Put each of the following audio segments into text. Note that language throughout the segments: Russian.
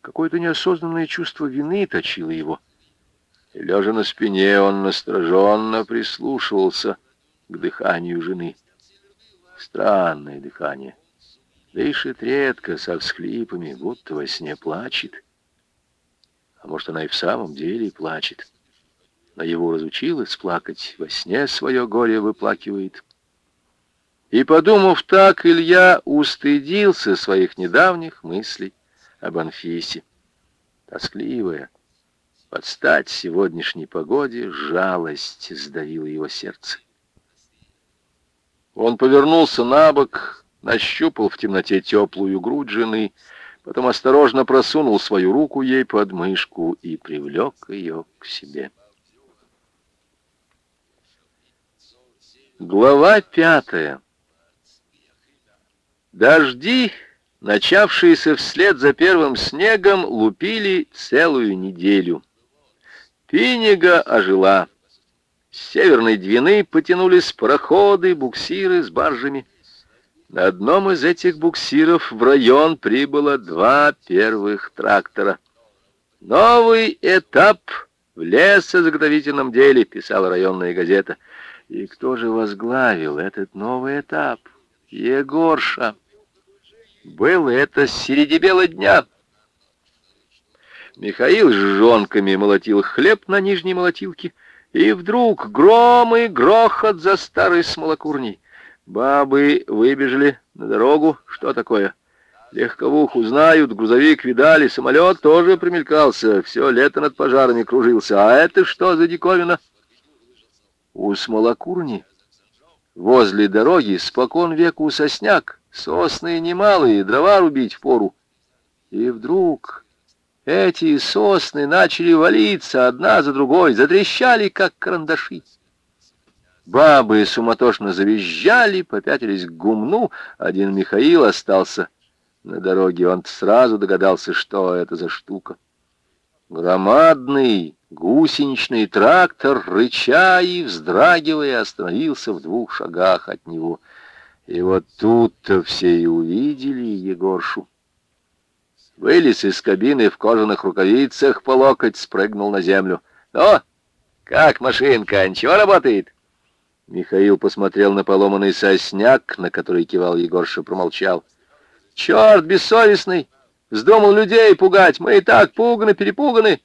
Какое-то неосознанное чувство вины точило его. И, лежа на спине, он настороженно прислушивался к дыханию жены. Странное дыхание. Дышит редко, со всхлипами, будто во сне плачет. А может, она и в самом деле плачет. Но его разучилась плакать, во сне свое горе выплакивает. И, подумав так, Илья устыдился своих недавних мыслей об Анфисе. Тоскливая, под стать сегодняшней погоде, жалость сдавила его сердце. Он повернулся на бок, нащупал в темноте теплую грудь жены, потом осторожно просунул свою руку ей под мышку и привлек ее к себе. Глава пятая. Дожди, начавшиеся вслед за первым снегом, лупили целую неделю. Пинега ожила. С северной Двины потянулись пароходы, буксиры с баржами. На одном из этих буксиров в район прибыло два первых трактора. «Новый этап в лесозаготовительном деле», — писала районная газета. И кто же возглавил этот новый этап? Егорша. Было это среди бела дня. Михаил с жонками молотил хлеб на нижней молотилке, и вдруг гром и грохот за старой смолокурней. Бабы выбежали на дорогу. Что такое? Легковуху знают, грузовик видали, самолет тоже примелькался, все лето над пожарами кружился. А это что за диковина? У смолокурни возле дороги спокон веку сосняк, сосны немалые, дрова рубить пору. И вдруг эти сосны начали валиться одна за другой, затрещали, как карандаши. Бабы суматошно завизжали, попятились к гумну. Один Михаил остался на дороге. Он сразу догадался, что это за штука. Громадный гусеничный трактор, рыча и вздрагивая, остановился в двух шагах от него. И вот тут-то все и увидели Егоршу. Вылез из кабины в кожаных рукавицах по локоть, спрыгнул на землю. «Ну, как машинка, ничего работает?» Михаил посмотрел на поломанный сосняк, на который кивал Егорша, промолчал. «Черт бессовестный! Вздумал людей пугать! Мы и так пуганы-перепуганы!»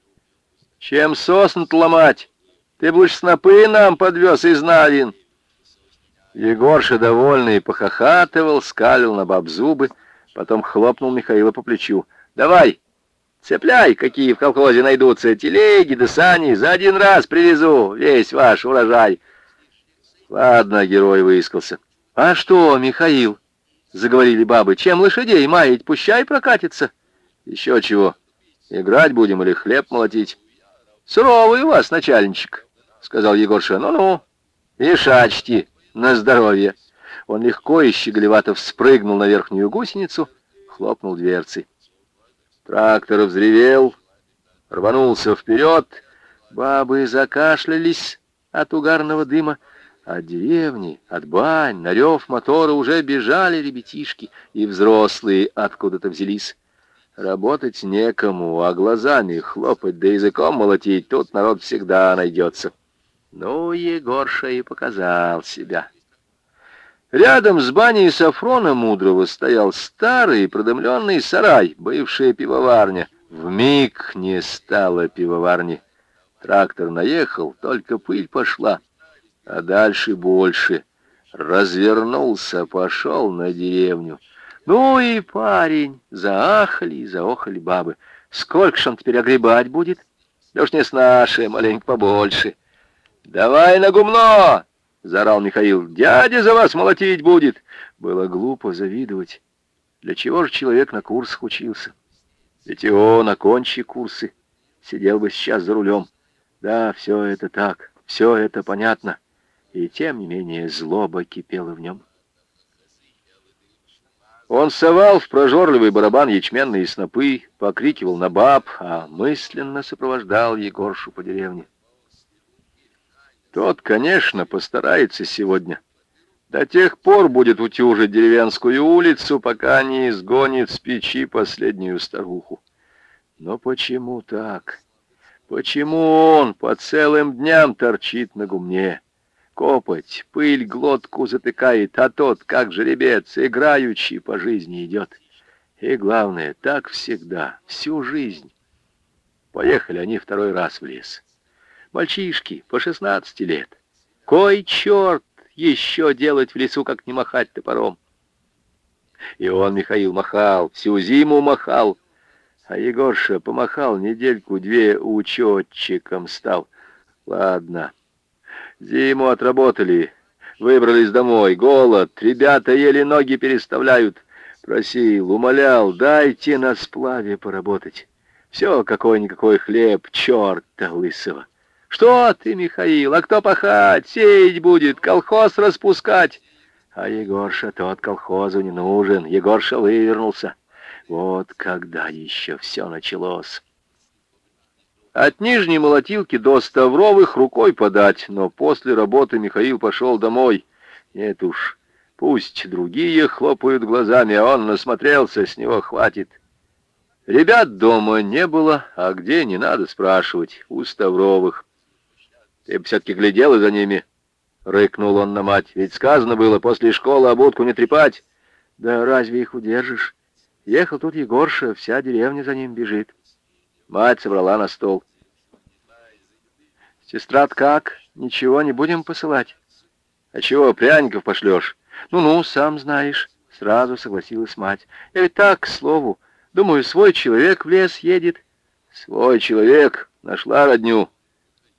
«Чем сосн ломать? Ты лучше снопы нам подвез из Навин!» Егорша, довольный, похохатывал, скалил на баб зубы, потом хлопнул Михаила по плечу. «Давай, цепляй, какие в колхозе найдутся, телеги да сани, за один раз привезу весь ваш урожай!» Ладно, герой выискался. А что, Михаил? Заговорили бабы. Чем лошадей маять? Пущай прокатится. Еще чего? Играть будем или хлеб молотить? Суровый у вас, начальничек, сказал Егорша. Ну-ну, и шачьте на здоровье. Он легко и щеголевато спрыгнул на верхнюю гусеницу, хлопнул дверцей. Трактор взревел, рванулся вперед. Бабы закашлялись от угарного дыма. От деревни, от бань, на рев мотора уже бежали ребятишки, и взрослые откуда-то взялись. Работать некому, а глазами хлопать да языком молотить тут народ всегда найдется. Ну, Егорша и показал себя. Рядом с баней Сафрона Мудрого стоял старый продымленный сарай, бывшая пивоварня. В миг не стало пивоварни. Трактор наехал, только пыль пошла а дальше больше. Развернулся, пошел на деревню. Ну и парень, заахали и заохали бабы. Сколько ж он теперь огребать будет? Да не с нашей, маленько побольше. Давай на гумно! Заорал Михаил. Дядя за вас молотить будет. Было глупо завидовать. Для чего же человек на курсах учился? Ведь и он, окончи курсы, сидел бы сейчас за рулем. Да, все это так, все это понятно и тем не менее злоба кипела в нем. Он совал в прожорливый барабан ячменные снопы, покрикивал на баб, а мысленно сопровождал Егоршу по деревне. Тот, конечно, постарается сегодня. До тех пор будет утюжить деревенскую улицу, пока не изгонит с печи последнюю старуху. Но почему так? Почему он по целым дням торчит на гумне? Копоть, пыль глотку затыкает, а тот, как жеребец, играючи по жизни идет. И главное, так всегда, всю жизнь. Поехали они второй раз в лес. Мальчишки, по шестнадцати лет. Кой черт еще делать в лесу, как не махать топором? И он, Михаил, махал, всю зиму махал. А Егорша помахал недельку-две учетчиком стал. Ладно, зиму отработали, выбрались домой, голод, ребята еле ноги переставляют. Просил, умолял, дайте на сплаве поработать. Все какой-никакой хлеб, черта лысого. Что ты, Михаил, а кто пахать, сеять будет, колхоз распускать? А Егорша тот колхозу не нужен, Егорша вывернулся. Вот когда еще все началось. От Нижней Молотилки до Ставровых рукой подать, но после работы Михаил пошел домой. Нет уж, Пусть другие хлопают глазами, а он насмотрелся, с него хватит. Ребят дома не было, а где, не надо спрашивать, у Ставровых. Ты бы все-таки глядел за ними, — рыкнул он на мать. Ведь сказано было, после школы обудку не трепать. Да разве их удержишь? Ехал тут Егорша, вся деревня за ним бежит. Мать собрала на стол. Сестра как? Ничего не будем посылать? А чего, пряников пошлешь? «Ну-ну, сам знаешь», — сразу согласилась мать. «Я ведь так, к слову. Думаю, свой человек в лес едет». «Свой человек? Нашла родню».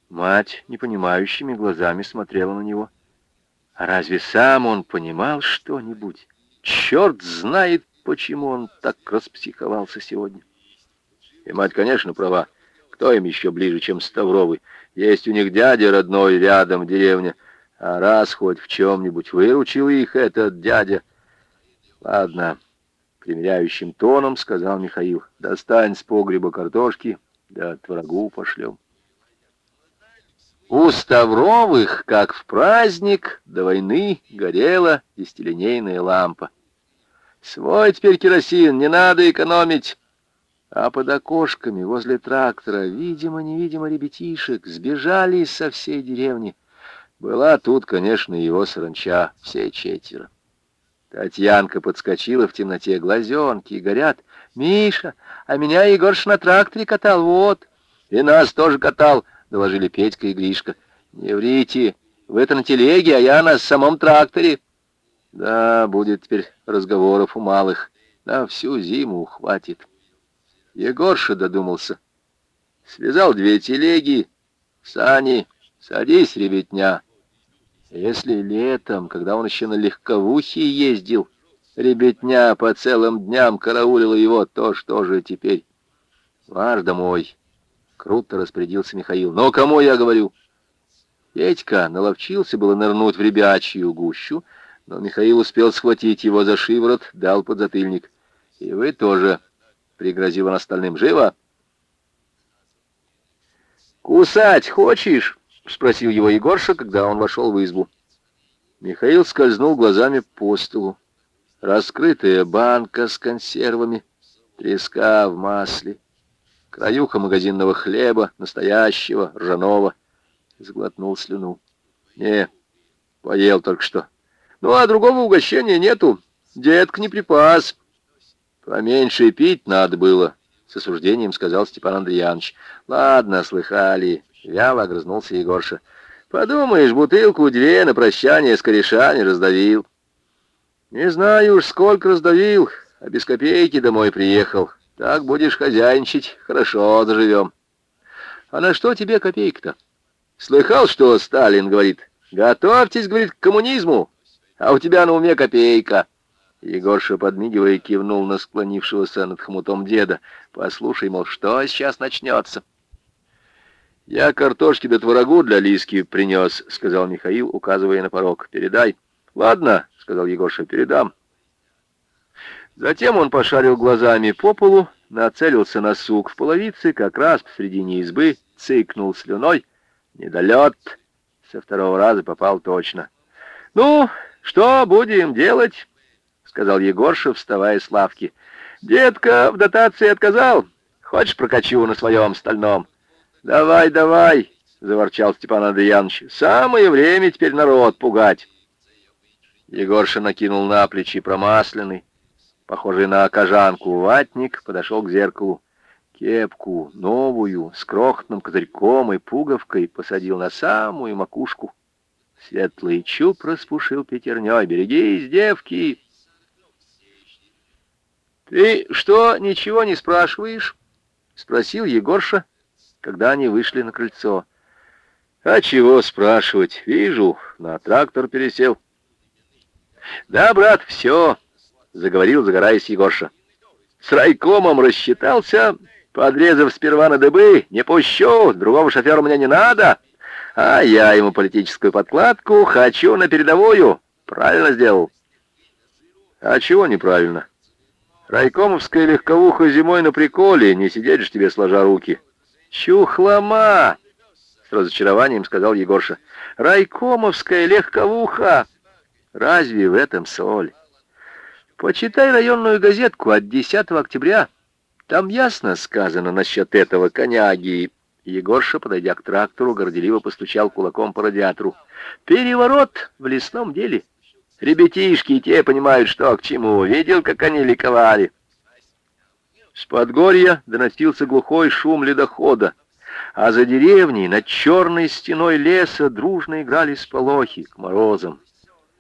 Мать непонимающими глазами смотрела на него. А разве сам он понимал что-нибудь? Черт знает, почему он так распсиховался сегодня. И мать, конечно, права. Кто им еще ближе, чем Ставровый? Есть у них дядя родной рядом в деревне. А раз хоть в чем-нибудь выручил их этот дядя... Ладно, примиряющим тоном сказал Михаил. Достань с погреба картошки, да от врагу пошлем. У Ставровых, как в праздник, до войны горела десятилинейная лампа. Свой теперь керосин, не надо экономить. А под окошками возле трактора, видимо-невидимо ребятишек, сбежали со всей деревни. Была тут, конечно, его саранча, все четверо. Татьянка подскочила в темноте, глазенки горят. «Миша, а меня Егорш на тракторе катал, вот!» «И нас тоже катал», — доложили Петька и Гришка. «Не врите, вы-то на телеге, а я на самом тракторе». «Да, будет теперь разговоров у малых. На всю зиму хватит». Егорша додумался. Связал две телеги, сани, садись, ребятня, если летом, когда он еще на легковухе ездил, ребятня по целым дням караулила его, то что же теперь? Ваш домой. Круто распорядился Михаил. Но кому я говорю? Петька наловчился было нырнуть в ребячью гущу, но Михаил успел схватить его за шиворот, дал подзатыльник. И вы тоже, пригрозил он остальным, живо. «Кусать хочешь?» — спросил его Егорша, когда он вошел в избу. Михаил скользнул глазами по столу. Раскрытая банка с консервами, треска в масле, краюха магазинного хлеба, настоящего, ржаного. Сглотнул слюну. Не, поел только что. Ну, а другого угощения нету. Детка не припас. Поменьше пить надо было, с осуждением сказал Степан Андреянович. Ладно, слыхали. Вяло огрызнулся Егорша. Подумаешь, бутылку-две на прощание с корешами раздавил. Не знаю уж, сколько раздавил, а без копейки домой приехал. Так будешь хозяйничать, хорошо заживем. А на что тебе копейка-то? Слыхал, что Сталин говорит? Готовьтесь, говорит, к коммунизму, а у тебя на уме копейка. Егорша, подмигивая, кивнул на склонившегося над хмутом деда. Послушай, мол, что сейчас начнется? «Я картошки до творогу для Лиски принес», — сказал Михаил, указывая на порог. «Передай». «Ладно», — сказал Егорша, — «передам». Затем он пошарил глазами по полу, нацелился на сук в половице, как раз посредине избы, цыкнул слюной. Недолет. Со второго раза попал точно. «Ну, что будем делать?» — сказал Егорша, вставая с лавки. «Детка в дотации отказал. Хочешь, прокачу на своем стальном? Давай, давай, заворчал Степан Андреянович. Самое время теперь народ пугать. Егорша накинул на плечи промасленный, похожий на кожанку, ватник, подошел к зеркалу. Кепку, новую, с крохотным козырьком и пуговкой, посадил на самую макушку. Светлый чуб распушил пятерней. «Берегись, девки!» «Ты что, ничего не спрашиваешь?» — спросил Егорша, когда они вышли на крыльцо. «А чего спрашивать? Вижу, на трактор пересел». «Да, брат, все», — заговорил, загораясь Егорша. «С райкомом рассчитался, подрезав сперва на дыбы, не пущу, другого шофера мне не надо, а я ему политическую подкладку хочу на передовую. Правильно сделал». «А чего неправильно?» Райкомовская легковуха зимой на приколе, не сидеть же тебе сложа руки. Чухлома! С разочарованием сказал Егорша. Райкомовская легковуха! Разве в этом соль? Почитай районную газетку от 10 октября. Там ясно сказано насчет этого коняги. Егорша, подойдя к трактору, горделиво постучал кулаком по радиатору. Переворот в лесном деле. Ребятишки те понимают, что к чему. Видел, как они ликовали. С подгорья доносился глухой шум ледохода, а за деревней над черной стеной леса дружно играли сполохи к морозам.